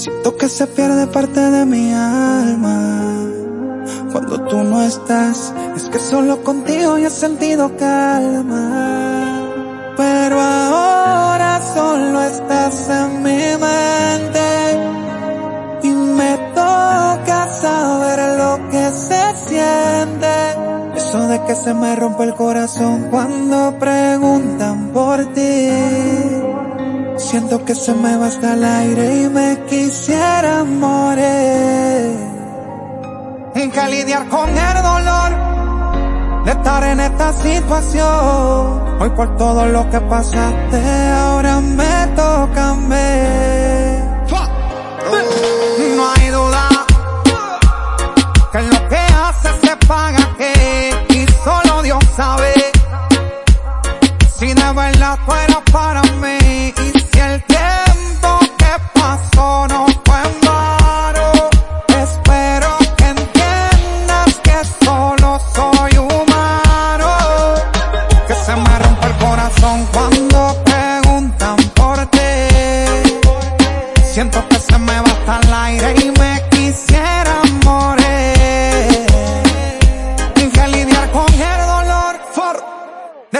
Siento que se pierde parte de mi alma. Cuando tú no estás, es que solo contigo yo he sentido calma. Pero ahora solo estás en mi mente. Y me toca saber lo que se siente. Eso de que se me rompe el corazón cuando preguntan por ti. Siento que se me va hasta el aire y me quisiera morir. En que lidiar con el dolor de estar en esta situación. Hoy por todo lo que pasaste, ahora me toca a mí. No hay duda que lo que hace se paga y solo Dios sabe si de verdad tú eras para mí el tiempo que pasó no fue en vano. Espero que entiendas que solo soy humano, que se me rompe el corazón cuando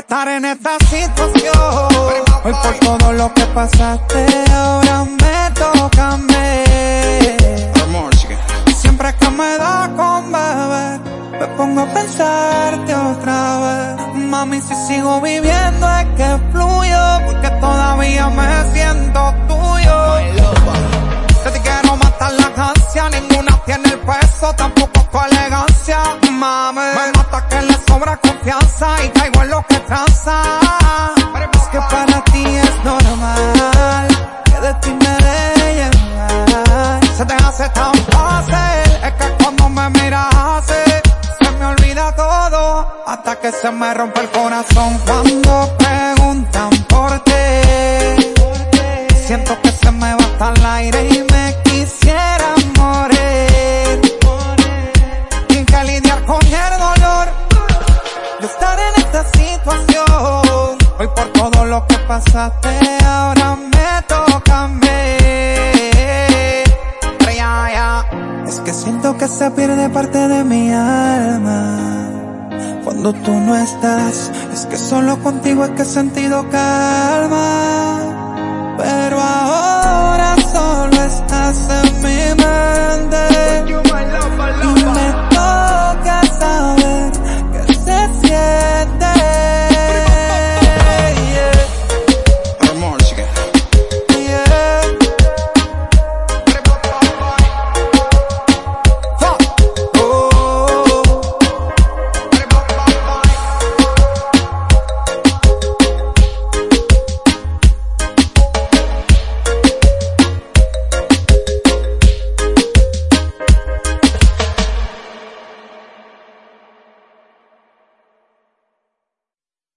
estar en esta situación. Hoy por todo lo que pasaste, ahora me toca a mí. Siempre que me da con beber, me pongo a pensarte otra vez. Mami, si sigo viviendo es que fluyo, porque todavía me siento tuyo. Que te quiero matar la canción, ninguna tiene el peso, tampoco tu elegancia, mami. Me mata que le sobra confianza y caigo en que se me rompe el corazón cuando preguntan por ti. Siento que se me va hasta el aire y me quisiera morir. Y que lidiar con el dolor de estar en esta situación. Hoy por todo lo que pasaste, ahora me toca a mí. Es que siento que se pierde parte de mi alma. Cuando tú no estás, es que solo contigo es que he sentido calma. Pero ahora